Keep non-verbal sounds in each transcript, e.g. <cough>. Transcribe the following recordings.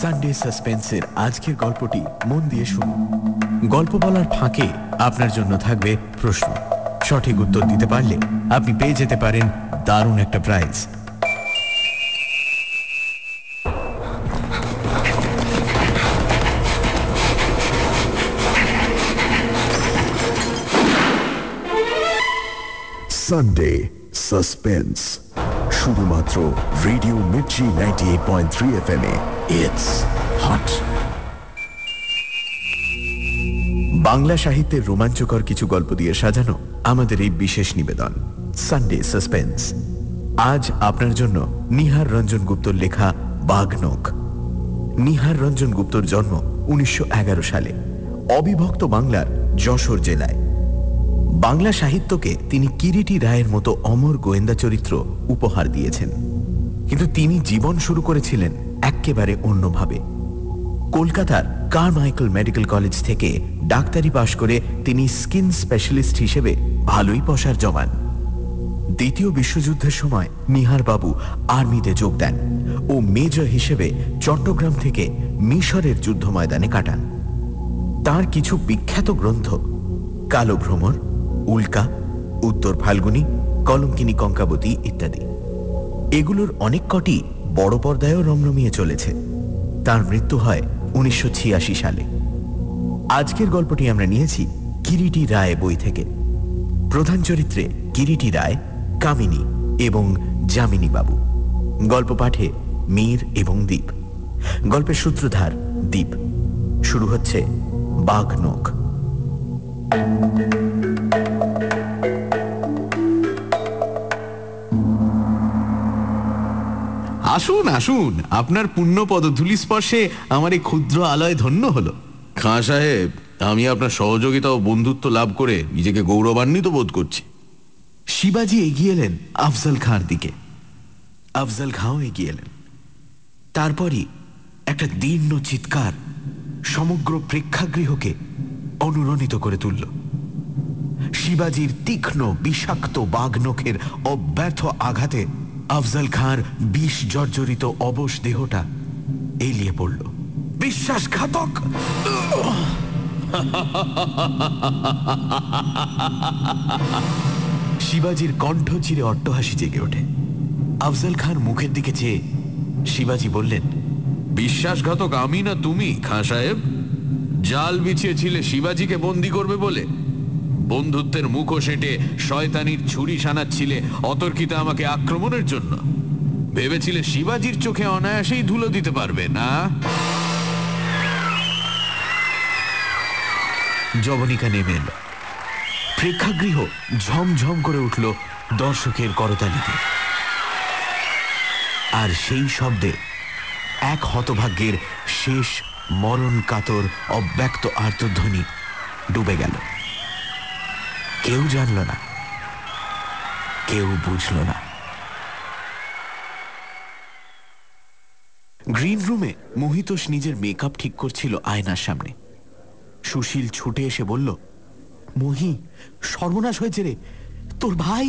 Sunday সাসপেন্সের আজকের গল্পটি মন দিয়ে শুনুন। গল্প বলার ফাঁকে আপনার জন্য থাকবে প্রশ্ন। সঠিক উত্তর দিতে পারলে আপনি পেয়ে যেতে পারেন দারুণ একটা প্রাইজ সানডে সাসপেন্স শুধুমাত্র radio Mirchi ninety eight point three F M A it's hot Bangla সাহিত্যের রোমাঞ্চকর কিছু গল্প দিয়ে সাজানো আমাদের এই বিশেষ নিবেদন সানডে সাসপেন্স আজ আপনার জন্য নিহার রঞ্জন গুপ্তর লেখা বাঘনক নিহার রঞ্জন গুপ্তর জন্ম উনিশশো এগারো সালে, অবিভক্ত বাংলার যশোর জেলায়। বাংলা সাহিত্যকে তিনি কিরিটি রায়ের মতো অমর গোয়েন্দা চরিত্র উপহার দিয়েছেন। কিন্তু তিনি জীবন শুরু করেছিলেন একেবারে অন্যভাবে। কলকাতার কারমাইকেল মেডিকেল কলেজ থেকে ডাক্তারি পাশ করে তিনি স্কিন স্পেশালিস্ট হিসেবে ভালোই পশার জমান। দ্বিতীয় বিশ্বযুদ্ধের সময় নিহার বাবু আর্মিতে যোগ দেন ও মেজর হিসেবে চট্টগ্রাম থেকে মিশরের যুদ্ধ ময়দানে কাটান। তার কিছু বিখ্যাত গ্রন্থ কালো ভ্রমর, উল্কা, উত্তর ফাল্গুনী, কলঙ্কিনী কঙ্কাবতী ইত্যাদি। এগুলোর অনেক কটি বড় পর্দায়ও রমরমিয়ে চলেছে। তার মৃত্যু হয় উনিশশো ছিয়াশি সালে। আজকের গল্পটি আমরা নিয়েছি কিরিটি রায় বই থেকে। প্রধান চরিত্রে কিরিটি রায়, কামিনী এবং যামিনী বাবু। গল্প পাঠে মীর এবং দ্বীপ গল্পের সূত্রধার দ্বীপ শুরু হচ্ছে বাঘনখ আসুন আসুন। আপনার পুণ্য পদধূলি স্পর্শে আমার এই ক্ষুদ্র আলয় ধন্য হলো। খাঁ সাহেব আমি আপনার সহযোগিতা ও বন্ধুত্ব লাভ করে নিজেকে গৌরবান্বিত বোধ করছি। শিবাজি এগিয়ে এলেন আফজল খাঁর দিকে। আফজল খাঁও এগিয়ে এলেন। তারপরই একটা দীর্ণ চিৎকার সমগ্র প্রেক্ষাগৃহকে অনুরণিত করে তুলল। শিবাজির তীক্ষ্ণ বিষাক্ত বাঘনখের অব্যর্থ আঘাতে আফজল খাঁর বিষ জর্জরিত অবশ দেহটা এলিয়ে পড়ল। বিশ্বাসঘাতক! শিবাজির কণ্ঠ চিরে অট্টহাসি জেগে ওঠে। আফজাল খান মুখের দিকে চেয়ে শিবাজি বললেন, বিশ্বাসঘাতক আমি না তুমি, খাঁ সাহেব? জাল বিছিয়েছিলে শিবাজিকে বন্দি করবে বলে। বন্ধুত্বের মুখো সেটে শয়তানির ছুরি সানাচ্ছিলে অতর্কিতে আমাকে আক্রমণের জন্য। ভেবেছিলে শিবাজির চোখে অনায়াসেই ধুলো দিতে পারবে, না? জবনিকা নেমে এলো। প্রেক্ষাগৃহ ঝমঝম করে উঠল দর্শকের করতালিতে। আর সেই শব্দে এক হতভাগ্যের শেষ মরণ কাতর অব্যক্ত আর্তধ্বনি ডুবে গেল। কেউ জানল না, কেউ বুঝল না। গ্রিন রুমে মোহিতোষ নিজের মেকআপ ঠিক করছিল আয়নার সামনে। সুশীল ছুটে এসে বলল, মহি, সর্বনাশ হয়েছে রে। তোর ভাই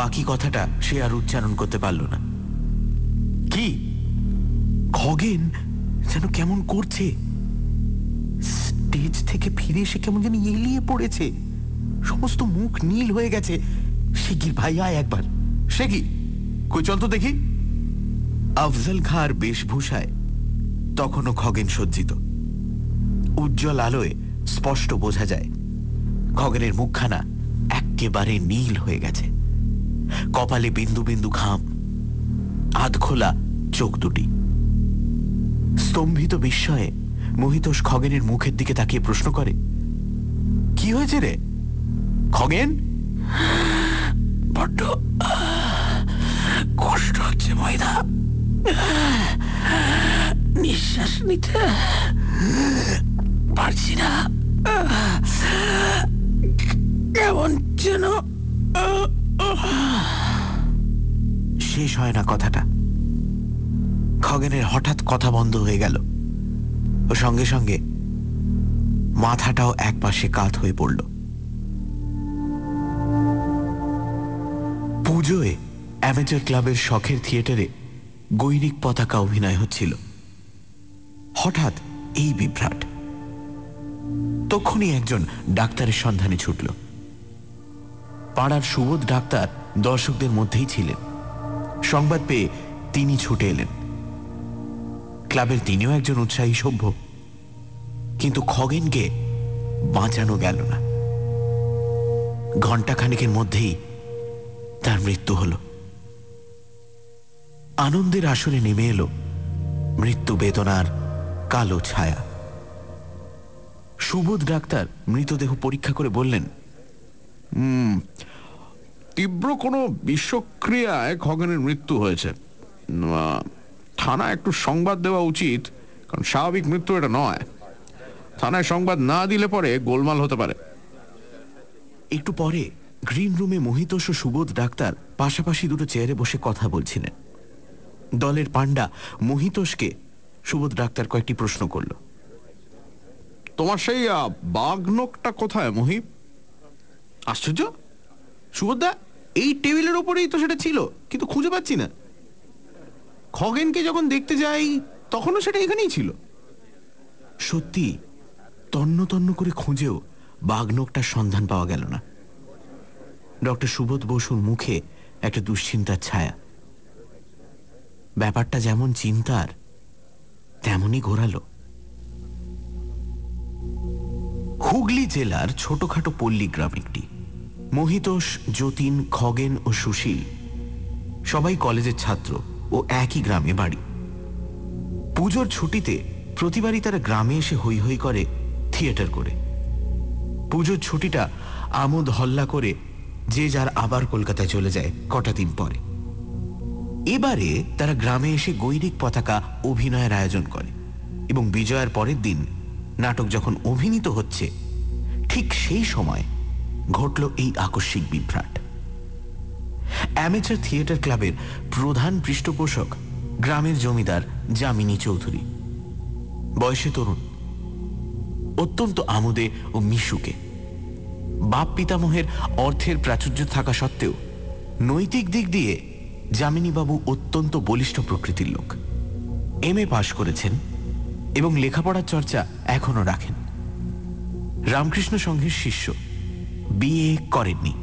বাকি কথাটা সে আর উচ্চারণ করতে পারল না। কি? খগেন যেন কেমন করছে? স্টেজ থেকে ফিরে এসে কেমন যেন এলিয়ে পড়েছে? সমস্ত মুখ নীল হয়ে গেছে। শিগির ভাই, আয় একবার। সে কি কই, চল তো দেখি। আফজল খাঁর বেশভূষায় তখনও খগেন সজ্জিত। উজ্জ্বল আলোয় স্পষ্ট বোঝা যায়, খগেনের মুখখানা একেবারে নীল হয়ে গেছে। কপালে বিন্দু বিন্দু ঘাম, আধখোলা চোখ দুটি। স্তম্ভিত বিস্ময়ে মোহিতোষ খগেনের মুখের দিকে তাকিয়ে প্রশ্ন করে, কি হয়েছে রে? খগেন? বড্ড কষ্ট হচ্ছে ময়দা। নিঃশ্বাস নিতে পারছি না। কেমন যেন শেষ হয় না কথাটা। খগেনের হঠাৎ কথা বন্ধ হয়ে গেল। ও সঙ্গে সঙ্গে মাথাটাও একপাশে কাত হয়ে পড়ল। পুজোয় অ্যামেচার ক্লাবের শখের থিয়েটারে গৈরিক পতাকা অভিনয় হচ্ছিল। হঠাৎ এই বিভ্রাট। তক্ষুনি একজন ডাক্তারের সন্ধানে ছুটল। পাড়ার সুবোধ ডাক্তার দর্শকদের মধ্যেই ছিলেন। সংবাদ পেয়ে তিনি ছুটে এলেন। ক্লাবের তিনিও একজন উৎসাহী সভ্য। কিন্তু খগেনকে বাঁচানো গেল না। ঘণ্টাখানেকের মধ্যেই তার মৃত্যু হল। আনন্দের আসরে নেমে এলো মৃত্যু বেদনার কালো ছায়া। সুবোধ ডাক্তার মৃতদেহ পরীক্ষা করে বললেন তীব্র কোনো বিষক্রিয়ায় খগনের মৃত্যু হয়েছে। থানা একটু সংবাদ দেওয়া উচিত কারণ স্বাভাবিক মৃত্যু এটা নয়। থানায় সংবাদ না দিলে পরে গোলমাল হতে পারে। একটু পরে গ্রিন রুমে মহিতোষ ও সুবোধ ডাক্তার পাশাপাশি দুটো চেয়ারে বসে কথা বলছিলেন। দলের পাণ্ডা মহিতোষকে সুবোধ ডাক্তার কয়েকটি প্রশ্ন করল। তোমার সেই বাঘনকটা কোথায় মহি আশ্চর্য! সুভদ্রা এই টেবিলের ওপরেই তো সেটা ছিল কিন্তু খুঁজে পাচ্ছি না। খগেনকে যখন দেখতে যাই তখনও সেটা এখানেই ছিল। সত্যি তন্ন তন্ন করে খুঁজেও বাঘনকটার সন্ধান পাওয়া গেল না। ডক্টর সুবোধ বসুর মুখে একটা দুশ্চিন্তার ছায়া। ব্যাপারটা যেমন চিন্তার, তেমনই ঘোরালো। হুগলি জেলার ছোটখাটো পল্লী গ্রাম একটি। মহিতোষ, যতীন, খগেন ও সুশীল সবাই কলেজের ছাত্র ও একই গ্রামে বাড়ি। পুজোর ছুটিতে প্রতিবারই তারা গ্রামে এসে হৈ হৈ করে থিয়েটার করে। পুজোর ছুটিটা আমোদ হল্লা করে যে যার আবার কলকাতায় চলে যায় কটা দিন পরে। এবারে তারা গ্রামে এসে গৈরিক পতাকা অভিনয়ের আয়োজন করে এবং বিজয়ের পরের দিন নাটক যখন অভিনীত হচ্ছে, ঠিক সেই সময় ঘটল এই আকস্মিক বিভ্রাট। অ্যামেচার থিয়েটার ক্লাবের প্রধান পৃষ্ঠপোষক গ্রামের জমিদার যামিনী চৌধুরী। বয়সে তরুণ, অত্যন্ত আমোদে ও মিশুকে। বাপ পিতামহের অর্থের প্রাচুর্য থাকা সত্ত্বেও নৈতিক দিক দিয়ে যামিনীবাবু অত্যন্ত বলিষ্ঠ প্রকৃতির লোক। এম এ পাশ করেছেন এবং লেখাপড়ার চর্চা এখনও রাখেন। রামকৃষ্ণ সংঘের শিষ্য বিয়ে করেননি।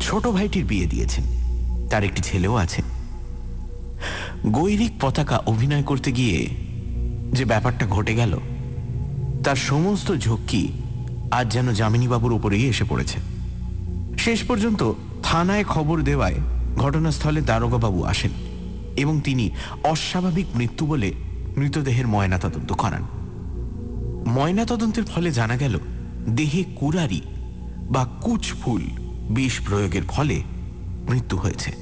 ছোট ভাইটির বিয়ে দিয়েছেন। তার একটি ছেলেও আছে। গৈরিক পতাকা অভিনয় করতে গিয়ে যে ব্যাপারটা ঘটে গেল, তার সমস্ত ঝক্কি আজ যেন যামিনীবাবুর উপরেই এসে পড়েছে। শেষ পর্যন্ত থানায় খবর দেওয়ায় ঘটনাস্থলে দারোগাবাবু আসেন এবং তিনি অস্বাভাবিক মৃত্যু বলে মৃতদেহের ময়নাতদন্ত করান। ময়নাতদন্তের ফলে জানা গেল, দেহে কুরারি বা কুচফুল বিষ প্রয়োগের ফলে মৃত্যু হয়েছে।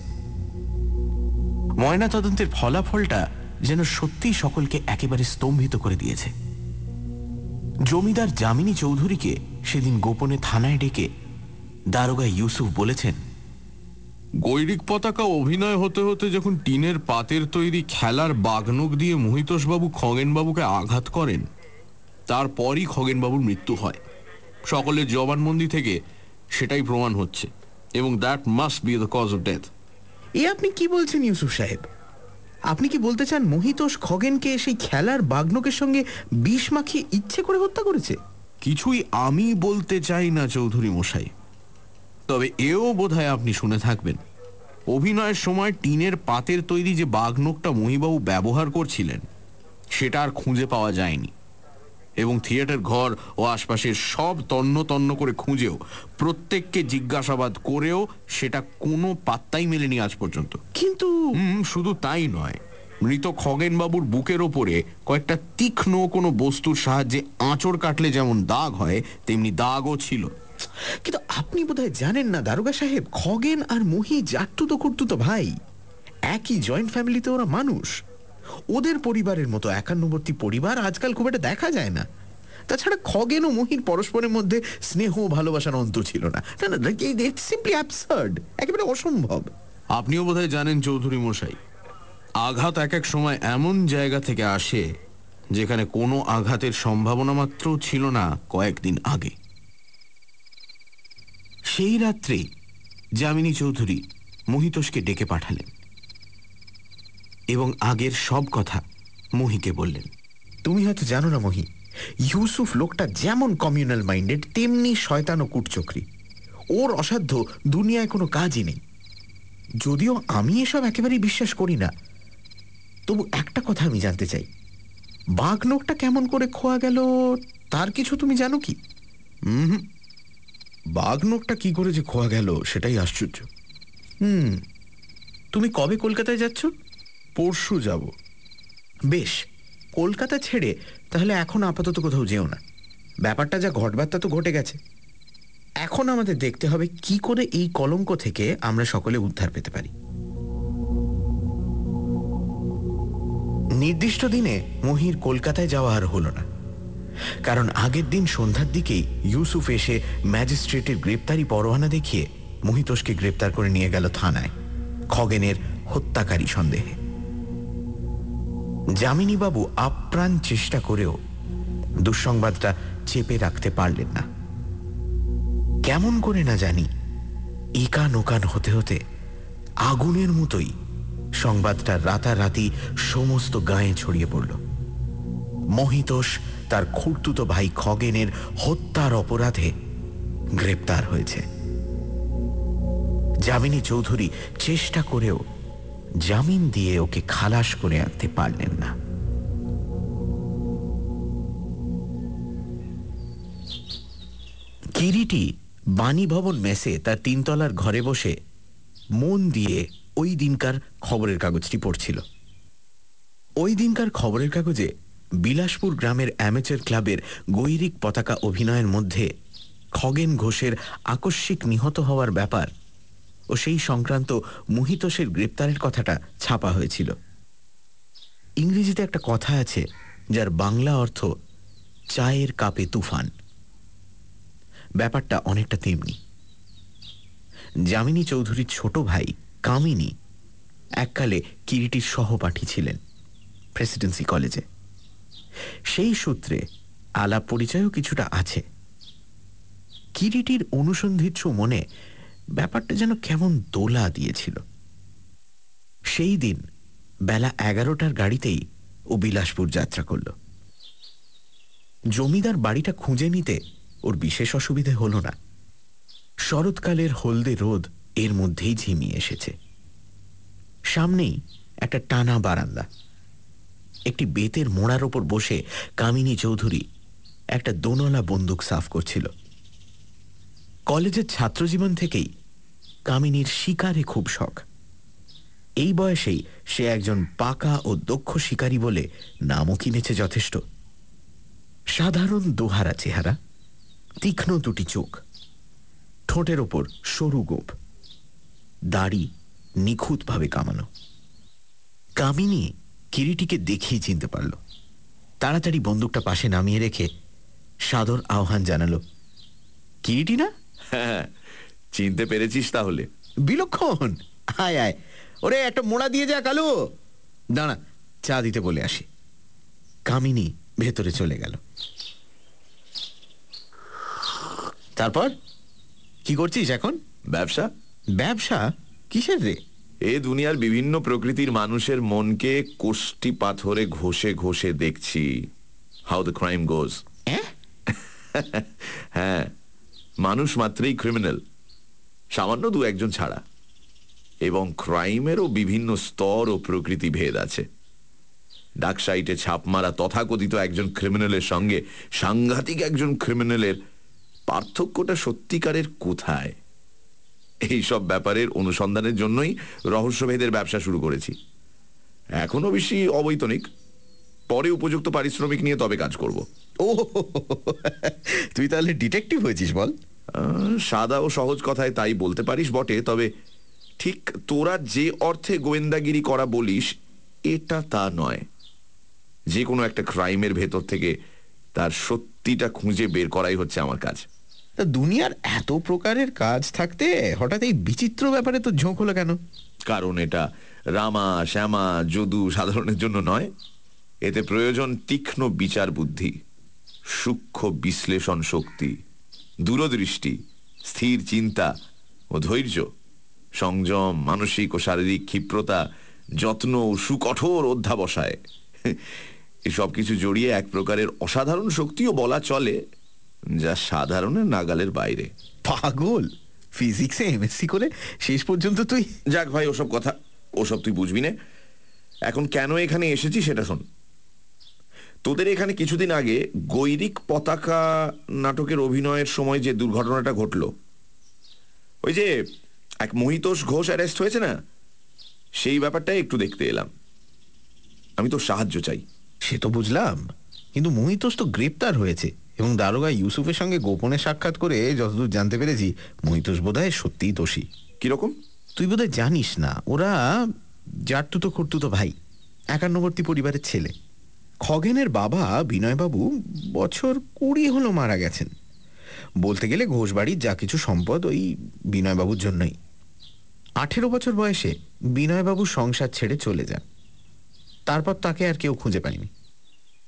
ময়নাতদন্তের ফলাফলটা যেন সত্যিই সকলকে একেবারে স্তম্ভিত করে দিয়েছে। জমিদার যামিনী চৌধুরীকে সেদিন গোপনে থানায় ডেকে দারোগা ইউসুফ বলেছেন গৈরিক পতাকা অভিনয় হতে হতে যখন টিনের পাতের তৈরি খেলার বাগনক দিয়ে মহিতোষবাবু খগেনবাবুকে আঘাত করেন তারপরই খগেনবাবুর মৃত্যু হয়। সকলের জবানবন্দি থেকে সেটাই প্রমাণ হচ্ছে এবং that must be the cause of death এ আপনি কি বলছেন ইউসুফ সাহেব? আপনি কি বলতে চান মহিতোষ খগেনকে সেই খেলার বাগ্নকের সঙ্গে বিষ মাখিয়ে ইচ্ছে করে হত্যা করেছে? কিছুই আমি বলতে চাই না, চৌধুরী মশাই। তবে এও বোধহয় আপনি শুনে থাকবেন। অভিনয়ের সময় টিনের পাতের তৈরি যে বাঘনকটা মহিবাবু ব্যবহার করছিলেন, সেটা আর খুঁজে পাওয়া যায়নি। এবং থিয়েটার ঘর ও আশপাশের সব তন্ন তন্ন করে খুঁজেও প্রত্যেককে জিজ্ঞাসাবাদ করেও সেটা কোনো পাত্তাই মেলেনি আজ পর্যন্ত। কিন্তু শুধু তাই নয়। মৃত খগেনবাবুর বুকের ওপরে কয়েকটা তীক্ষ্ণ কোনো বস্তুর সাহায্যে আঁচড় কাটলে যেমন দাগ হয় তেমনি দাগও ছিল। কিন্তু আপনি বোধহয় জানেন না দারোগা সাহেব খগেন আর মহি জাট্টুতো করতুতো ভাই একই জয়েন্ট ফ্যামিলিতে ওরা মানুষ। ওদের পরিবারের মতো একান্নবর্তী পরিবার আজকাল খুব একটা দেখা যায় না। তাছাড়া খগেন ও মহির পরস্পরের মধ্যে স্নেহ ভালোবাসার অন্ত ছিল না। একেবারে অসম্ভব। আপনিও বোধহয় জানেন চৌধুরী মশাই, আঘাত এক এক সময় এমন জায়গা থেকে আসে যেখানে কোনো আঘাতের সম্ভাবনা মাত্র ছিল না কয়েকদিন আগে। সেই রাত্রে যামিনী চৌধুরী মহিতোষকে ডেকে পাঠালেন। এবং আগের সব কথা মহিকে বললেন। তুমি হয়তো জানো না মহি ইউসুফ লোকটা যেমন কমিউনাল মাইন্ডেড তেমনি শয়তান ও কুটচক্রি। ওর অসাধ্য দুনিয়ায় কোনো কাজই নেই। যদিও আমি এসব একেবারেই বিশ্বাস করি না তবু একটা কথা আমি জানতে চাই। বাঘ নোকটা কেমন করে খোয়া গেল তার কিছু তুমি জানো কি? হুম। বাঘ নোকটা কি করে যে খোয়া গেল সেটাই আশ্চর্য। হুম। তুমি কবে কলকাতায় যাচ্ছ? পরশু যাব। বেশ, কলকাতা ছেড়ে, তাহলে এখন আপাতত কোথাও যেও না। ব্যাপারটা যা ঘটবার তা তো ঘটে গেছে। এখন আমাদের দেখতে হবে কি করে এই কলঙ্ক থেকে আমরা সকলে উদ্ধার পেতে পারি। নির্দিষ্ট দিনে মহির কলকাতায় যাওয়া আর হলো না। কারণ আগের দিন সন্ধ্যার দিকেই ইউসুফ এসে ম্যাজিস্ট্রেটের গ্রেপ্তারি পরোয়ানা দেখিয়ে মহিতোষকে গ্রেপ্তার করে নিয়ে গেল থানায়। খগেনের হত্যাকারী সন্দেহে। যামিনীবাবু আপ্রাণ চেষ্টা করেও দুঃসংবাদটা চেপে রাখতে পারলেন না। কেমন করে না জানি একান ওকান হতে হতে আগুনের মতোই সংবাদটা রাতারাতি সমস্ত গায়ে ছড়িয়ে পড়ল। মহিতোষ তার খুর্তুত ভাই খগেনের হত্যার অপরাধে গ্রেপ্তার হয়েছে। যামিনী চৌধুরী চেষ্টা করেও জামিন দিয়ে ওকে খালাস করে আনতে পারলেন না। কিরিটি বাণীভবন মেসে তার তিনতলার ঘরে বসে মন দিয়ে ওই দিনকার খবরের কাগজটি পড়ছিল। ওই দিনকার খবরের কাগজে বিলাসপুর গ্রামের অ্যামেচার ক্লাবের গৈরিক পতাকা অভিনয়ের মধ্যে খগেন ঘোষের আকস্মিক নিহত হওয়ার ব্যাপার ও সেই সংক্রান্ত মুহিতোষের গ্রেপ্তারের কথাটা ছাপা হয়েছিল। ইংরেজিতে একটা কথা আছে, যার বাংলা অর্থ চায়ের কাপে তুফান। ব্যাপারটা অনেকটা তেমনি। যামিনী চৌধুরীর ছোট ভাই কামিনী এককালে কিরিটির সহপাঠী ছিলেন প্রেসিডেন্সি কলেজে। সেই সূত্রে আলাপ পরিচয়ও কিছুটা আছে। কিরিটির অনুসন্ধিৎস মনে ব্যাপারটা যেন কেমন দোলা দিয়েছিল। সেই দিন বেলা এগারোটার গাড়িতেই ও বিলাসপুর যাত্রা করল। জমিদার বাড়িটা খুঁজে নিতে ওর বিশেষ অসুবিধে হল না। শরৎকালের হলদে রোদ এর মধ্যেই ঝিমিয়ে এসেছে। সামনেই একটা টানা বারান্দা। একটি বেতের মোড়ার ওপর বসে কামিনী চৌধুরী একটা দোনলা বন্দুক সাফ করছিল। কলেজের ছাত্রজীবন থেকেই কামিনীর শিকারে খুব শখ। এই বয়সেই সে একজন পাকা ও দক্ষ শিকারী বলে নামও কিনেছে যথেষ্ট। সাধারণ দোহারা চেহারা, তীক্ষ্ণ দুটি চোখ, ঠোঁটের ওপর সরু গোপ, দাড়ি নিখুঁতভাবে কামানো। কামিনী কিরিটিকে দেখেই চিনতে পারল। তাড়াতাড়ি বন্দুকটা পাশে নামিয়ে রেখে সাদর আহ্বান জানালো, কিরিটি না? হ্যাঁ চিনতে পেরেছিস তাহলে? বিলক্ষণ। আয় আয়। ওরে একটা মোড়া দিয়ে যা কালু। দাঁড়া চা দিতে বলে আসি। কামিনী ভেতরে চলে গেল। তারপর? কি করছিস এখন? ব্যবসা। ব্যবসা? কিসের রে? এ দুনিয়ার বিভিন্ন প্রকৃতির মানুষের মনকে কোষ্টি পাথরে ঘষে ঘষে দেখছি। How the crime goes? হ্যাঁ? মানুষ মাত্রেই ক্রিমিনাল সামান্য দু একজন ছাড়া। এবং ক্রাইমেরও বিভিন্ন স্তর ও প্রকৃতি ভেদ আছে। ডাকসাইটে ছাপ মারা তথাকথিত একজন ক্রিমিনালের সঙ্গে সাংঘাতিক একজন ক্রিমিনালের পার্থক্যটা সত্যিকারের কোথায়? এই সব ব্যাপারের অনুসন্ধানের জন্যই রহস্যভেদের ব্যবসা শুরু করেছি। এখনও বেশি অবৈতনিক। পরে উপযুক্ত পারিশ্রমিক নিয়ে তবে কাজ করব। ও তুই তাহলে ডিটেকটিভ হয়েছিস বল। সাদা ও সহজ কথায় তাই বলতে পারিস বটে তবে ঠিক তোরা যে অর্থে গোয়েন্দাগিরি করা বলিস এটা তা নয়। যে কোনো একটা ক্রাইমের ভেতর থেকে তার সত্যিটা খুঁজে বের করাই হচ্ছে আমার কাজ। তা দুনিয়ার এত প্রকারের কাজ থাকতে হঠাৎ এই বিচিত্র ব্যাপারে তো ঝোঁক হলো কেন? কারণ এটা রামা শ্যামা যদু সাধারণের জন্য নয়। এতে প্রয়োজন তীক্ষ্ণ বিচার বুদ্ধি সূক্ষ্ম বিশ্লেষণ শক্তি। দূরদৃষ্টি স্থির চিন্তা ও ধৈর্য সংযম মানসিক ও শারীরিক ক্ষিপ্রতা যত্ন ও সুকঠোর অধ্যাবসায়। এসব কিছু জড়িয়ে এক প্রকারের অসাধারণ শক্তিও বলা চলে যা সাধারণের নাগালের বাইরে। পাগল! ফিজিক্সে এমএসসি করে শেষ পর্যন্ত তুই যাক ভাই ওসব কথা ওসব তুই বুঝবি না। এখন কেন এখানে এসেছি সেটা শোন। তোদের এখানে কিছুদিন আগে গৈরিক পতাকা নাটকের অভিনয়ের সময় যে দুর্ঘটনাটা ঘটলো ওই যে এক মহিতোষ ঘোষ অ্যারেস্ট হয়েছে না? সেই ব্যাপারটাই একটু দেখতে এলাম। আমি তো সাহায্য চাই। সে তো বুঝলাম। কিন্তু মহিতোষ তো গ্রেপ্তার হয়েছে এবং দারোগা ইউসুফের সঙ্গে গোপনে সাক্ষাৎ করে যতদূর জানতে পেরেছি মহিতোষ বোধহয় সত্যিই দোষী। কীরকম? তুই বোধহয় জানিস না ওরা জাটতুতো খুঁড়তুতো ভাই একান্নবর্তী পরিবারের ছেলে। খগেনের বাবা বিনয়বাবু বছর কুড়ি হলো মারা গেছেন। বলতে গেলে ঘোষবাড়ির যা কিছু সম্পদ ওই বিনয়বাবুর জন্যই। আঠেরো বছর বয়সে বিনয়বাবু সংসার ছেড়ে চলে যান। তারপর তাকে আর কেউ খুঁজে পায়নি।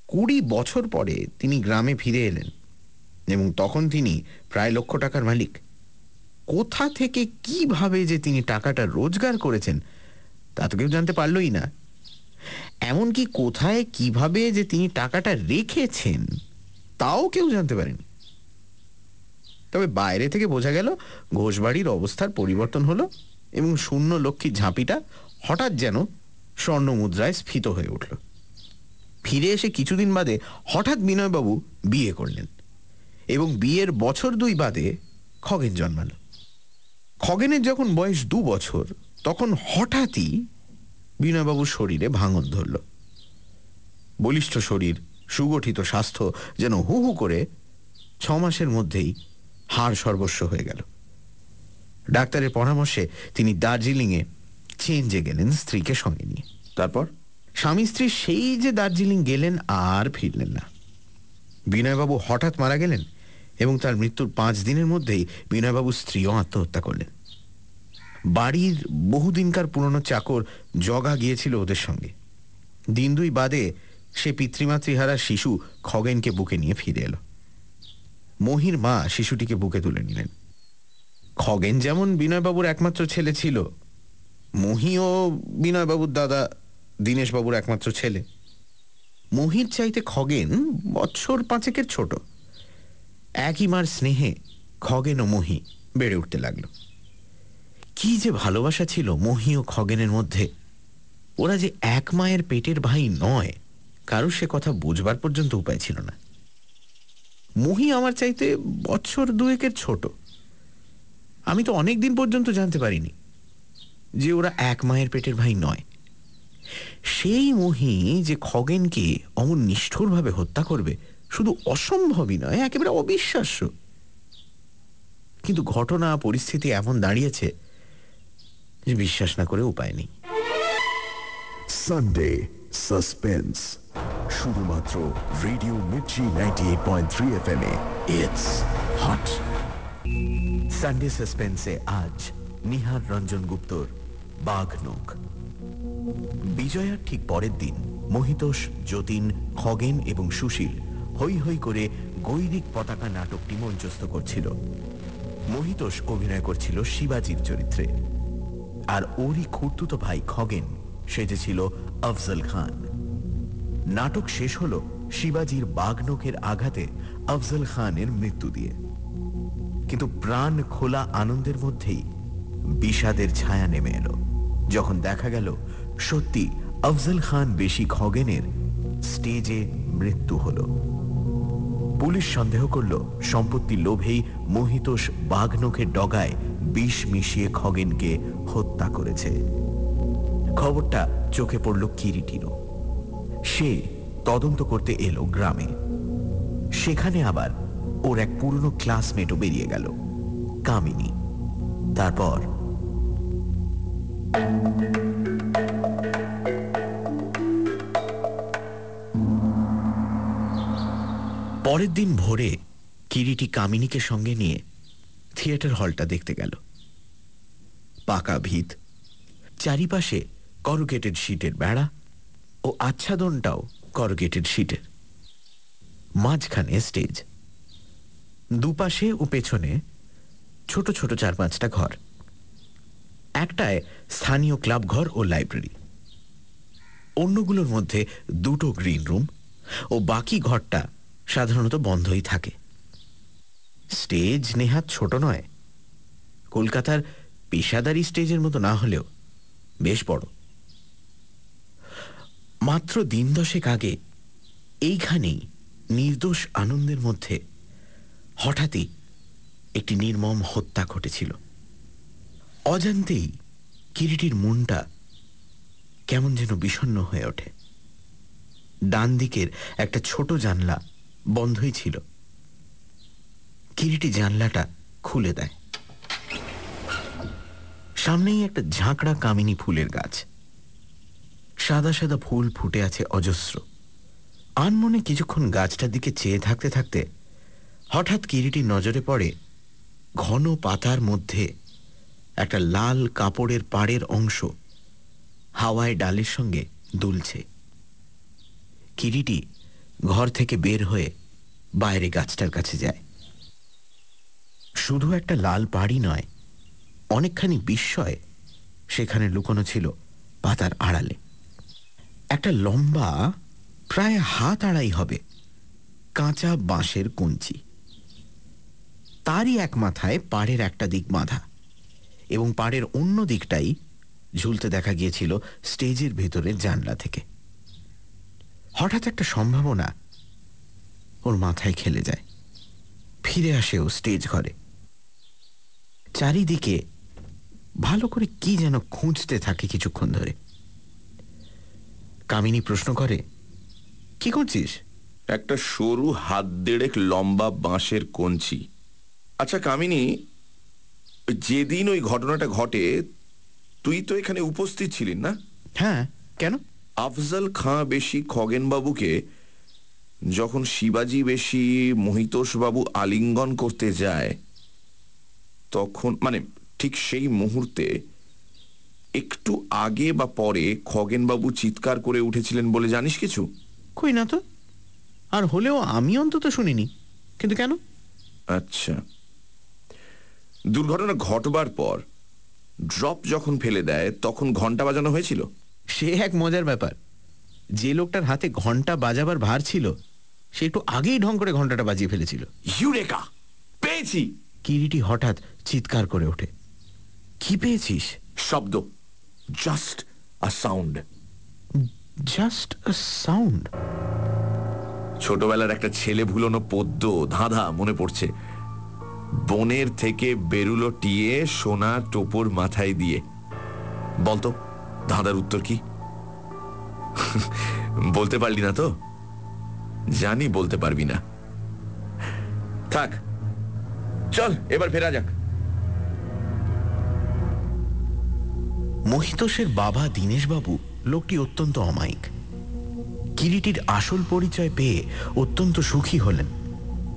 কুড়ি বছর পরে তিনি গ্রামে ফিরে এলেন এবং তখন তিনি প্রায় লক্ষ টাকার মালিক। কোথা থেকে কীভাবে যে তিনি টাকাটা রোজগার করেছেন, তা তো কেউ জানতে পারলই না। এমনকি কোথায় কীভাবে যে তিনি টাকাটা রেখেছেন, তাও কেউ জানতে পারেনি। তবে বাইরে থেকে বোঝা গেল, ঘোষবাড়ির অবস্থার পরিবর্তন হলো এবং শূন্য লক্ষ্মীর ঝাঁপিটা হঠাৎ যেন স্বর্ণ মুদ্রায় স্ফীত হয়ে উঠল। ফিরে এসে কিছুদিন বাদে হঠাৎ বিনয়বাবু বিয়ে করলেন এবং বিয়ের বছর দুই বাদে খগেন জন্মালো। খগেনের যখন বয়স দু বছর, তখন হঠাৎই বিনয়বাবুর শরীরে ভাঙন ধরল। বলিষ্ঠ শরীর সুগঠিত স্বাস্থ্য যেন হু হু করে ছ মাসের মধ্যেই হাড় সর্বস্ব হয়ে গেল। ডাক্তারের পরামর্শে তিনি দার্জিলিংয়ে চেঞ্জে গেলেন স্ত্রীকে সঙ্গে নিয়ে। তারপর? স্বামী স্ত্রী সেই যে দার্জিলিং গেলেন আর ফিরলেন না। বিনয়বাবু হঠাৎ মারা গেলেন এবং তার মৃত্যুর পাঁচ দিনের মধ্যেই বিনয়বাবুর স্ত্রীও আত্মহত্যা করলেন। বাড়ির বহুদিনকার পুরনো চাকর জগা গিয়েছিল ওদের সঙ্গে। দিন দুই বাদে সে পিতৃমাতৃহারা শিশু খগেনকে বুকে নিয়ে ফিরে এলো। মহির মা শিশুটিকে বুকে তুলে নিলেন। খগেন যেমন বিনয়বাবুর একমাত্র ছেলে ছিল, মহিও বিনয়বাবুর দাদা দীনেশবাবুর একমাত্র ছেলে। মহির চাইতে খগেন বৎসর পাঁচেকের ছোট। একই মার স্নেহে খগেন ও মহি বেড়ে উঠতে লাগল। কি যে ভালোবাসা ছিল মহি ও খগেনের মধ্যে। ওরা যে এক মায়ের পেটের ভাই নয়, কারও সে কথা বুঝবার পর্যন্ত উপায় ছিল না। মহি আমার চাইতে বছর দুয়েকের ছোট। আমি তো অনেক দিন পর্যন্ত জানতে পারিনি যে ওরা এক মায়ের পেটের ভাই নয়। সেই মহি যে খগেনকে অমন নিষ্ঠুরভাবে হত্যা করবে শুধু অসম্ভবই নয়, একেবারে অবিশ্বাস্য। কিন্তু ঘটনা, পরিস্থিতি এমন দাঁড়িয়েছে যে বিশ্বাস না করে উপায় নেই। সানডে সাসপেন্স শুধুমাত্র radio Mirchi ninety eight point three F M it's hot Sunday সাসপেন্সে আজ নিহার রঞ্জন গুপ্তর, বাঘ নোক বিজয়ার ঠিক পরের দিন মহিতোষ, যতীন, খগেন এবং সুশীল হই হই করে গৈরিক পতাকা নাটকটি মঞ্চস্থ করছিল। মহিতোষ অভিনয় করছিল শিবাজির চরিত্রে। আর ওরই খুর্তুতো ভাই খগেন সেজেছিল আফজল খান। নাটক শেষ হলো শিবাজির বাগনকের আঘাতে আফজল খানের মৃত্যু দিয়ে। কিন্তু প্রাণ খোলা আনন্দের মধ্যেই বিষাদের ছায়া নেমে এলো, যখন দেখা গেল সত্যি আফজল খান বেশি খগেনের স্টেজে মৃত্যু হল। পুলিশ সন্দেহ করল, সম্পত্তি লোভেই মহিতোষ বাঘনখের ডগায় বিষ মিশিয়ে খগেনকে হত্যা করেছে। খবরটা চোখে পড়ল কিরিটিরও সে তদন্ত করতে এলো গ্রামে। সেখানে আবার ওর এক পুরনো ক্লাসমেটও বেরিয়ে গেল, কামিনী। তারপর পরের দিন ভোরে কিরিটি কামিনীকে সঙ্গে নিয়ে থিয়েটার হলটা দেখতে গেল। পাকা ভিত। চারিপাশে করুগেটেড শিটের বেড়া ও আচ্ছাদনটাও করুগেটেড শিটের মাঝখানে স্টেজ দুপাশে ও পেছনে ছোট ছোট চার পাঁচটা ঘর। একটায় স্থানীয় ক্লাব ঘর ও লাইব্রেরি। অন্যগুলোর মধ্যে দুটো গ্রিন রুম ও বাকি ঘরটা সাধারণত বন্ধই থাকে। স্টেজ নেহাত ছোট নয়। কলকাতার পেশাদারি স্টেজের মতো না হলেও বেশ বড়। মাত্র দিন দশেক আগে এইখানেই নির্দোষ আনন্দের মধ্যে হঠাৎই একটি নির্মম হত্যা ঘটেছিল। অজান্তেই কিরিটির মনটা কেমন যেন বিষণ্ণ হয়ে ওঠে। ডান দিকের একটা ছোট জানলা বন্ধই ছিল। কিরিটি জানলাটা খুলে দেয়। সামনেই একটা ঝাঁকড়া কামিনী ফুলের গাছ। সাদা সাদা ফুল ফুটে আছে অজস্র। আনমনে কিছুক্ষণ গাছটার দিকে চেয়ে থাকতে থাকতে হঠাৎ কিরিটির নজরে পড়ে ঘন পাতার মধ্যে একটা লাল কাপড়ের পাড়ের অংশ হাওয়ায় ডালের সঙ্গে দুলছে। কিরিটি ঘর থেকে বের হয়ে বাইরে গাছটার কাছে যায়। শুধু একটা লাল পাড়ি নয়, অনেকখানি বিস্ময় সেখানে লুকোনো ছিল পাতার আড়ালে। একটা লম্বা, প্রায় হাত আড়াই হবে, কাঁচা বাঁশের কঞ্চি। তারই এক মাথায় পাড়ের একটা দিক বাঁধা এবং পাড়ের অন্য দিকটাই ঝুলতে দেখা গিয়েছিল স্টেজের ভেতরের জানলা থেকে। হঠাৎ একটা সম্ভাবনা ওর মাথায় খেলে যায়। ফিরে আসে ও স্টেজ ঘরে। চারিদিকে ভালো করে কি যেন খুঁজতে থাকে কিছুক্ষণ ধরে। কামিনী প্রশ্ন করে কি করছিস একটা সরু হাত দেড়েক লম্বা বাঁশের কঞ্চি। আচ্ছা কামিনী যেদিন ওই ঘটনাটা ঘটে তুই তো এখানে উপস্থিত ছিলি না? হ্যাঁ কেন? আফজল খাঁ বেশি খগেনবাবুকে যখন শিবাজি বেশি মহিতোষবাবু আলিঙ্গন করতে যায় তখন মানে ঠিক সেই মুহূর্তে একটু আগে বা পরে খগেনবাবু চিৎকার করে উঠেছিলেন বলে জানিস কিছু? কই না তো। আর হলেও আমি অন্তত শুনিনি। কিন্তু কেন? আচ্ছা। দুর্ঘটনা ঘটবার পর ড্রপ যখন ফেলে দেয় তখন ঘণ্টা বাজানো হয়েছিল? সে এক মজার ব্যাপার। যে লোকটার হাতে ঘণ্টা বাজাবার ভার ছিল সে একটু আগেই ঢং করে ঘন্টাটা বাজিয়ে ফেলেছিল। ইউরেকা! পেয়েছি! কিরিটি হঠাৎ চিৎকার করে ওঠে। কি পেয়েছিস? শব্দ। Just a sound. Just sound? ছোটবেলার একটা ছেলে ভুলোনো পদ্য ধাঁধা মনে পড়ছে। বনের থেকে বেরুলো টিয়ে সোনা টোপর মাথায় দিয়ে। বলতো ধাঁধার উত্তর কি? বলতে পারলি না তো? জানি বলতে পারবি না। থাক চল, এবার ফেরা যাক। মহিতোষের বাবা দীনেশবাবু লোকটি অত্যন্ত অমায়িক। কিরিটির আসল পরিচয় পেয়ে অত্যন্ত সুখী হলেন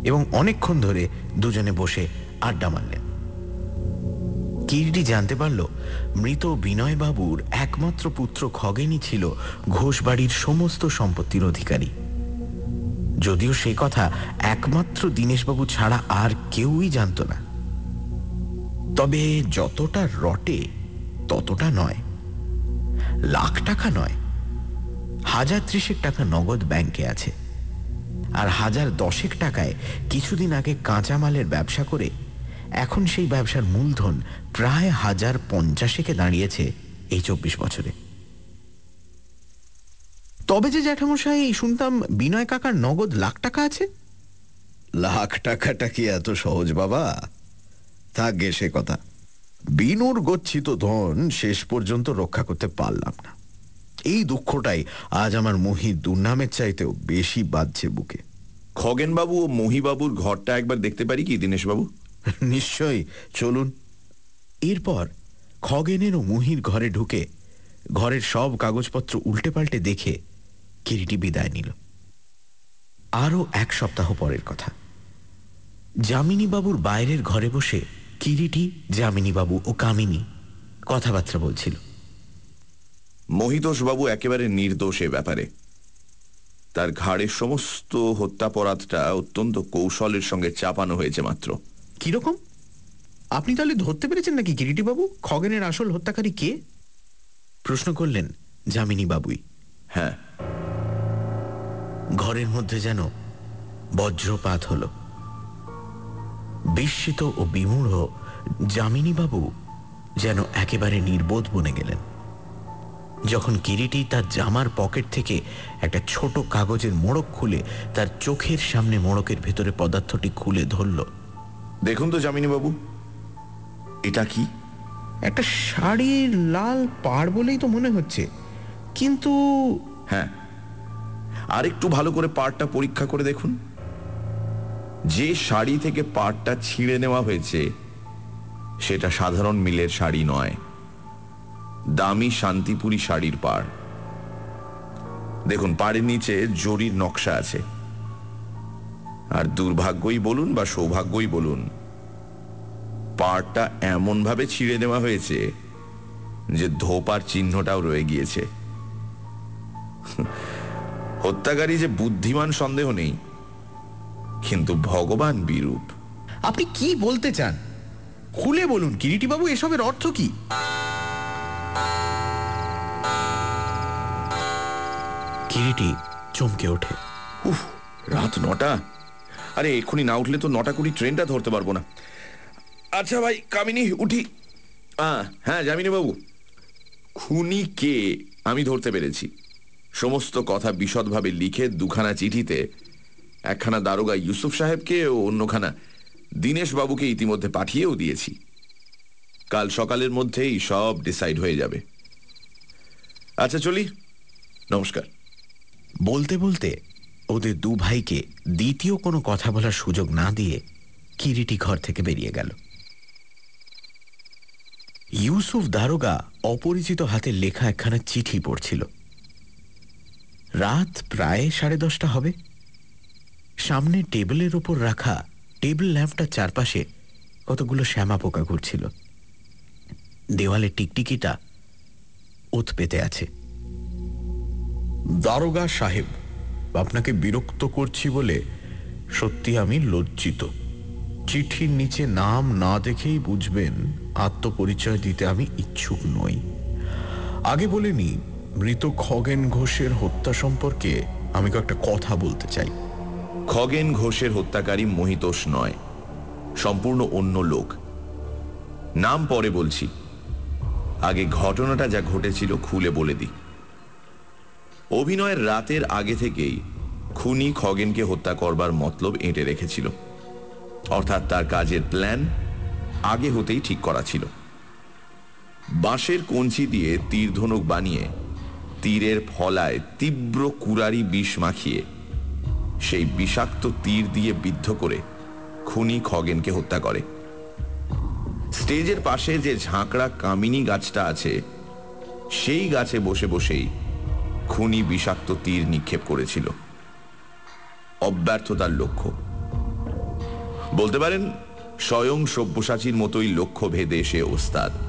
এবং অনেকক্ষণ ধরে দুজনে বসে আড্ডা মারলেন। কিরিটি জানতে পারল, মৃত বিনয়বাবুর একমাত্র পুত্র খগেনই ছিল ঘোষবাড়ির সমস্ত সম্পত্তির অধিকারী। যদিও সে কথা একমাত্র দীনেশবাবু ছাড়া আর কেউই জানত না। তবে যতটা রটে, ততটা নয়। লাখ টাকা নয়, হাজার ত্রিশেক টাকা নগদ ব্যাংকে আছে। আর হাজার দশেক টাকায় কিছুদিন আগে কাঁচামালের ব্যবসা করে এখন সেই ব্যবসার মূলধন প্রায় হাজার পঞ্চাশেকে দাঁড়িয়েছে এই চব্বিশ বছরে। তবে যে জ্যাঠামশাই শুনতাম বিনয় কাকার নগদ লাখ টাকা আছে? লাখ টাকাটা কি এত সহজ বাবা? থাকবে সে কথা। বিনুর গচ্ছিত ধন শেষ পর্যন্ত রক্ষা করতে পারলাম না। এই দুঃখটাই আজ আমার মহির দুর্নামের চাইতেও বেশি বাজছে বুকে। খগেনবাবু ও মহিবাবুর ঘরটা একবার দেখতে পারি কি দীনেশবাবু? <laughs> নিশ্চয়ই চলুন। এরপর খগেনের ও মুহির ঘরে ঢুকে ঘরের সব কাগজপত্র উল্টে পাল্টে দেখে কিরিটি বিদায় নিল। আরও এক সপ্তাহ পরের কথা। যামিনীবাবুর বাইরের ঘরে বসে কিরিটি যামিনীবাবু ও কামিনী কথাবার্তা বলছিল। মহিতোষবাবু একেবারে নির্দোষ এ ব্যাপারে। তার ঘাড়ের সমস্ত হত্যাপরাধটা অত্যন্ত কৌশলের সঙ্গে চাপানো হয়েছে মাত্র। কীরকম? আপনি তাহলে ধরতে পেরেছেন নাকি কিরিটিবাবু? খগেনের আসল হত্যাকারী কে? প্রশ্ন করলেন যামিনীবাবুই। হ্যাঁ। ঘরের মধ্যে যেন বজ্রপাত হলো। বিস্মিত ও বিমূঢ় যামিনীবাবু যেন একেবারে নির্বোধ বনে গেলেন। যখন কিরিটি তার জামার পকেট থেকে একটা ছোট কাগজের মোড়ক খুলে তার চোখের সামনে মোড়কের ভেতরে পদার্থটি খুলে ধরল দেখুন তো যামিনী বাবু এটা কি? একটা শাড়ির লাল পাড় বলেই তো মনে হচ্ছে কিন্তু হ্যাঁ। আর একটু ভালো করে পাড়টা পরীক্ষা করে দেখুন। যে শাড়ি থেকে পাড়টা ছিঁড়ে নেওয়া হয়েছে, সেটা সাধারণ মিলের শাড়ি নয়। দামি শান্তিপুরি শাড়ির পাড়। দেখুন, পাড়ের নিচে জরির নকশা আছে। আর দুর্ভাগ্যই বলুন বা সৌভাগ্যই বলুন, পাড়টা এমন ভাবে ছিঁড়ে নেওয়া হয়েছে যে ধোপার চিহ্নটাও রয়ে গিয়েছে। হত্যাকারী যে বুদ্ধিমান সন্দেহ নেই কিন্তু ভগবান বিরূপ। আপনি কি বলতে চান? খুলে বলুন কিরিটিবাবু এসবের অর্থ কি? কিরিটি চমকে ওঠে। উফ রাত নটা। আরে এক্ষুনি না উঠলে তো নটা কুড়ি ট্রেনটা ধরতে পারব না। আচ্ছা ভাই কামিনী উঠি। আহ, হ্যাঁ যামিনী বাবু খুনি কে? আমি ধরতে পেরেছি। সমস্ত কথা বিশদভাবে লিখে দুখানা চিঠিতে, একখানা দারোগা ইউসুফ সাহেবকে ও অন্যখানা বাবুকে ইতিমধ্যে পাঠিয়েও দিয়েছি। কাল সকালের মধ্যেই সব ডিসাইড হয়ে যাবে। আচ্ছা চলি। নমস্কার। বলতে বলতে ওদের দু ভাইকে দ্বিতীয় কোনো কথা বলার সুযোগ না দিয়ে কিরিটি ঘর থেকে বেরিয়ে গেল। ইউসুফ দারোগা অপরিচিত হাতে লেখা একখানা চিঠি পড়ছিল। রাত প্রায় সাড়ে দশটা হবে। সামনে টেবিলের ওপর রাখা টেবিল ল্যাম্পটার চারপাশে কতগুলো শ্যামা পোকা ঘুরছিল। দেওয়ালে টিকটিকিটা ওত পেতে আছে। দারোগা সাহেব, আপনাকে বিরক্ত করছি বলে সত্যি আমি লজ্জিত। চিঠির নিচে নাম না দেখেই বুঝবেন, আত্মপরিচয় দিতে আমি ইচ্ছুক নই। আগে বলিনি মৃত খগেন ঘোষের হত্যা সম্পর্কে আমি কয়েকটা কথা বলতে চাই। খগেন ঘোষের হত্যাকারী মহিতোষ নয়, সম্পূর্ণ অন্য লোক। নাম পরে বলছি। আগে ঘটনাটা যা ঘটেছিল খুলে বলে দিই। অভিনয়ের রাতের আগে থেকেই খুনি খগেনকে হত্যা করবার মতলব এঁটে রেখেছিল। অর্থাৎ তার কাজের প্ল্যান আগে হতেই ঠিক করা ছিল। বাঁশের কঞ্চি দিয়ে তীর ধনুক বানিয়ে তীরের ফলায় তীব্র কুরারি বিষ মাখিয়ে, সেই বিষাক্ত তীর দিয়ে বিদ্ধ করে খুনি খগেনকে হত্যা করে। স্টেজের পাশে যে ঝাঁকড়া কামিনী গাছটা আছে, সেই গাছে বসে বসেই খুনি বিষাক্ত তীর নিক্ষেপ করেছিল। অব্যর্থতার লক্ষ্য। বলতে পারেন, স্বয়ং সব্যসাচীর মতোই লক্ষ্য ভেদে সে ওস্তাদ।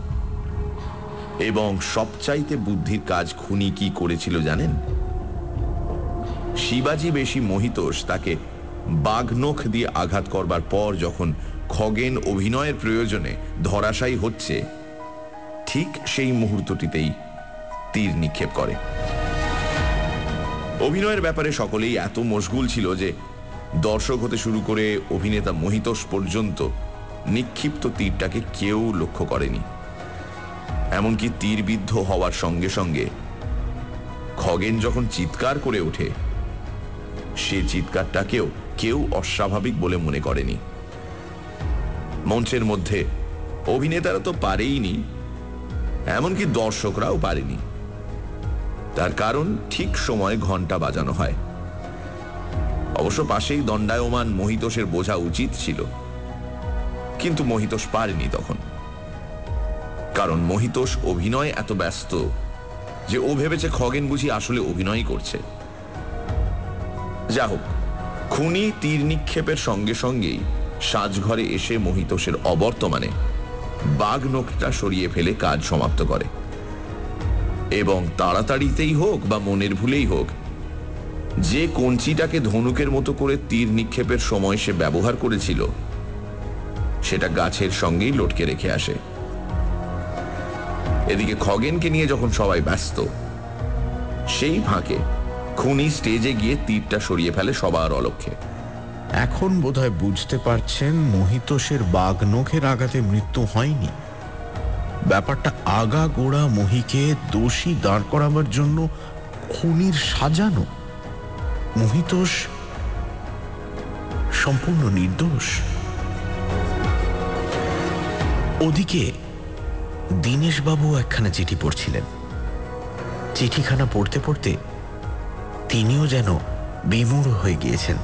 এবং সবচাইতে বুদ্ধির কাজ খুনি কি করেছিল জানেন? শিবাজি বেশি মহিতোষ তাকে বাঘনখ দিয়ে আঘাত করবার পর যখন খগেন অভিনয়ের প্রয়োজনে ধরাশায়ী হচ্ছে, ঠিক সেই মুহূর্তটিতেই তীর নিক্ষেপ করে। অভিনয়ের ব্যাপারে সকলেই এত মশগুল ছিল যে দর্শক হতে শুরু করে অভিনেতা মহিতোষ পর্যন্ত নিক্ষিপ্ত তীরটাকে কেউ লক্ষ্য করেনি। এমনকি তীরবিদ্ধ হওয়ার সঙ্গে সঙ্গে খগেন যখন চিৎকার করে ওঠে, সে চিৎকারটাকেও কেউ অস্বাভাবিক বলে মনে করেনি। মঞ্চের মধ্যে অভিনেতারা তো পারেইনি, এমনকি দর্শকরাও পারেনি। তার কারণ ঠিক সময় ঘণ্টা বাজানো হয়। অবশ্য পাশেই দণ্ডায়মান মহিতোষের বোঝা উচিত ছিল। কিন্তু মহিতোষ পারেনি তখন। কারণ মহিতোষ অভিনয় এত ব্যস্ত যে ও ভেবেছে খগেন বুঝি আসলে অভিনয় করছে। যা হোক খুনি তীর নিক্ষেপের সঙ্গে সঙ্গেই সাজঘরে এসে মহিতোষের অবর্তমানে বাঘ নখটা সরিয়ে ফেলে কাজ সমাপ্ত করে। এবং তাড়াতাড়িতেই হোক বা মনের ভুলেই হোক, যে কঞ্চিটাকে ধনুকের মতো করে তীর নিক্ষেপের সময় সে ব্যবহার করেছিল, সেটা গাছের সঙ্গেই লটকে রেখে আসে। এদিকে খগেনকে নিয়ে যখন সবাই ব্যস্ত, সেই ফাঁকে খুনি স্টেজে গিয়ে তীরটা সরিয়ে ফেলে সবার অলক্ষে। এখন বোধহয় বুঝতে পারছেন মহিতোষের বাঘ নখের আঘাতে মৃত্যু হয়নি। ব্যাপারটা আগা গোড়া মহিকে দোষী দাঁড় করাবার জন্য খুনির সাজানো। মহিতোষ সম্পূর্ণ নির্দোষ। ওদিকে দীনেশবাবু একখানা চিঠি পড়ছিলেন। চিঠিখানা পড়তে পড়তে তিনিও যেন বিমূঢ় হয়ে গিয়েছেন।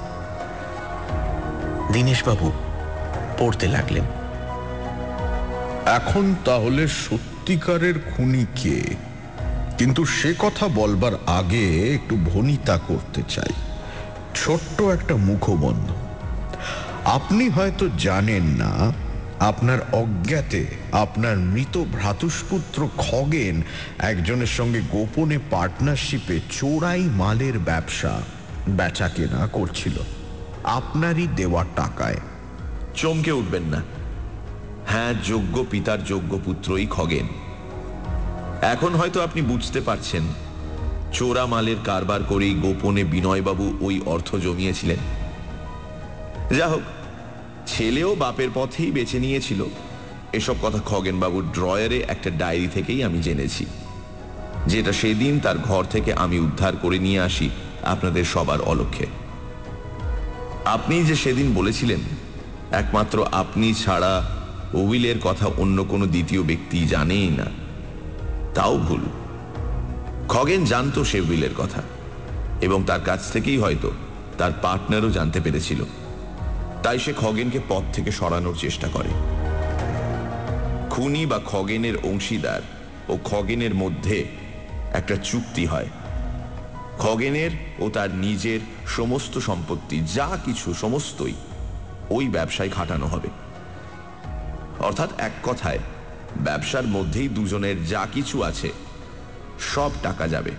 দীনেশবাবু পড়তে লাগলেন। এখন তাহলে সত্যিকারের খুনি কে? কিন্তু সে কথা বলবার আগে একটু ভনিতা করতে চাই। ছোট্ট একটা মুখবন্ধ। আপনি হয়তো জানেন না আপনার অজ্ঞাতে, আপনার মৃত ভ্রাতুষ্পুত্র খগেন একজনের সঙ্গে গোপনে পার্টনারশিপে চোরাই মালের ব্যবসা বেচা কেনা করছিল। আপনারই দেওয়া টাকায়। চমকে উঠবেন না। হ্যাঁ যোগ্য পিতার যোগ্য পুত্রই খগেন। এখন হয়তো আপনি বুঝতে পারছেন, চোরা মালের কারবার করেই গোপনে বিনয়বাবু ওই অর্থ জমিয়েছিলেন। যা হোক ছেলেও বাপের পথেই বেছে নিয়েছিল। এসব কথা খগেনবাবুর ড্রয়ারে একটা ডায়েরি থেকেই আমি জেনেছি। যেটা সেদিন তার ঘর থেকে আমি উদ্ধার করে নিয়ে আসি আপনাদের সবার অলক্ষে। আপনি যে সেদিন বলেছিলেন, একমাত্র আপনি ছাড়া উইলের কথা অন্য কোনো দ্বিতীয় ব্যক্তি জানেই না, তাও ভুল। খগেন জানতো সে উইলের কথা, এবং তার কাছ থেকেই হয়তো তার পার্টনারও জানতে পেরেছিল। তাই সে খগেনকে পথ থেকে সরানোর চেষ্টা করে। খুনি বা খগেনের অংশীদার ও খগেনের মধ্যে একটা চুক্তি হয়। খগেনের ও তার নিজের সমস্ত সম্পত্তি, যা কিছু সমস্তই ওই ব্যবসায় খাটানো হবে। অর্থাৎ এক কথায়, ব্যবসার মধ্যেই দুজনের যা কিছু আছে, সব টাকা যাবে।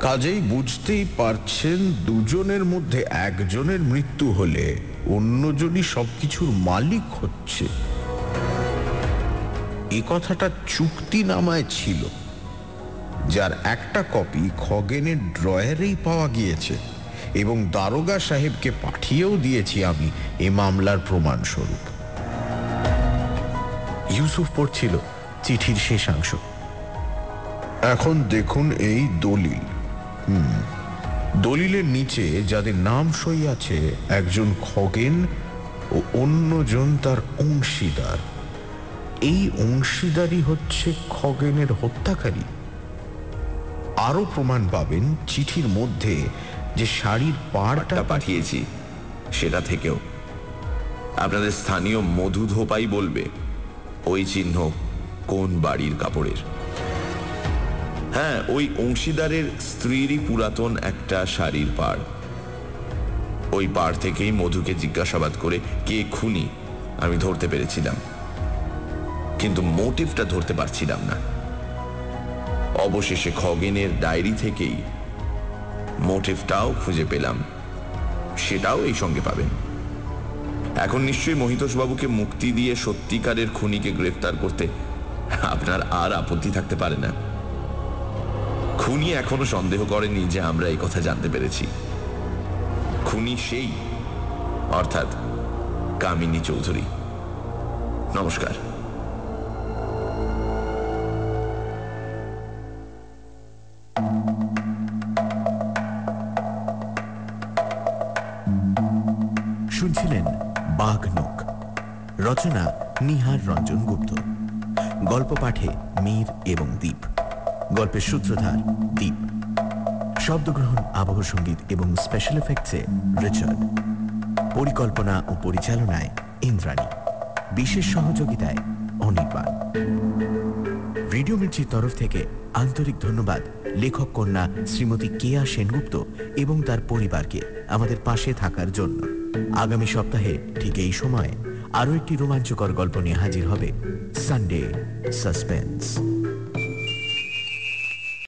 কাজেই বুঝতেই পারছেন, দুজনের মধ্যে একজনের মৃত্যু হলে অন্যজনই সবকিছুর মালিক হচ্ছে। এ কথাটা চুক্তি নামায় ছিল, যার একটা কপি খগেনের ড্রয়ারেই পাওয়া গিয়েছে এবং দারোগা সাহেবকে পাঠিয়েও দিয়েছি আমি এ মামলার প্রমাণস্বরূপ। ইউসুফ পড়ছিল চিঠির শেষাংশ। এখন দেখুন এই দলিল। হুম। দলিলের নিচে যাদের নাম সই আছে, একজন খগেন ও অন্যজন তার অংশীদার। এই অংশীদারই হচ্ছে খগেনের হত্যাকারী। আরও প্রমাণ পাবেন চিঠির মধ্যে যে শাড়ির পাড়টা পাঠিয়েছি, সেটা থেকেও। আপনাদের স্থানীয় মধু ধোপাই বলবে, ওই চিহ্ন কোন বাড়ির কাপড়ের? হ্যাঁ ওই অংশীদারের স্ত্রীরই পুরাতন একটা শাড়ির পাড়। ওই পাড় থেকেই মধুকে জিজ্ঞাসাবাদ করে, কে খুনি? আমি ধরতে পেরেছিলাম। কিন্তু মোটিভটা ধরতে পারছিলাম না। অবশেষে খগেনের ডায়েরি থেকেই মোটিভটাও খুঁজে পেলাম। সেটাও এই সঙ্গে পাবেন। এখন নিশ্চয়ই মহিতোষবাবুকে মুক্তি দিয়ে সত্যিকারের খুনিকে গ্রেফতার করতে আপনার আর আপত্তি থাকতে পারে না। খুনি এখনও সন্দেহ করেনি যে আমরা এই কথা জানতে পেরেছি। খুনি সেই, অর্থাৎ কামিনী চৌধুরী। নমস্কার। শুনছিলেন বাঘ নোক রচনা নিহার রঞ্জন গুপ্ত। গল্প পাঠে মীর এবং দীপ। গল্পের সূত্রধার, দীপ। শব্দগ্রহণ, আবহ সংগীত এবং স্পেশাল এফেক্টসে রিচার্ড। পরিকল্পনা ও পরিচালনায় ইন্দ্রাণী। বিশেষ সহযোগিতায় অনির্বাণ। রেডিও মির্চির তরফ থেকে আন্তরিক ধন্যবাদ লেখক কন্যা শ্রীমতী কেয়া সেনগুপ্ত এবং তার পরিবারকে আমাদের পাশে থাকার জন্য। আগামী সপ্তাহে ঠিক এই সময়ে আরও একটি রোমাঞ্চকর গল্প নিয়ে হাজির হবে সানডে সাসপেন্স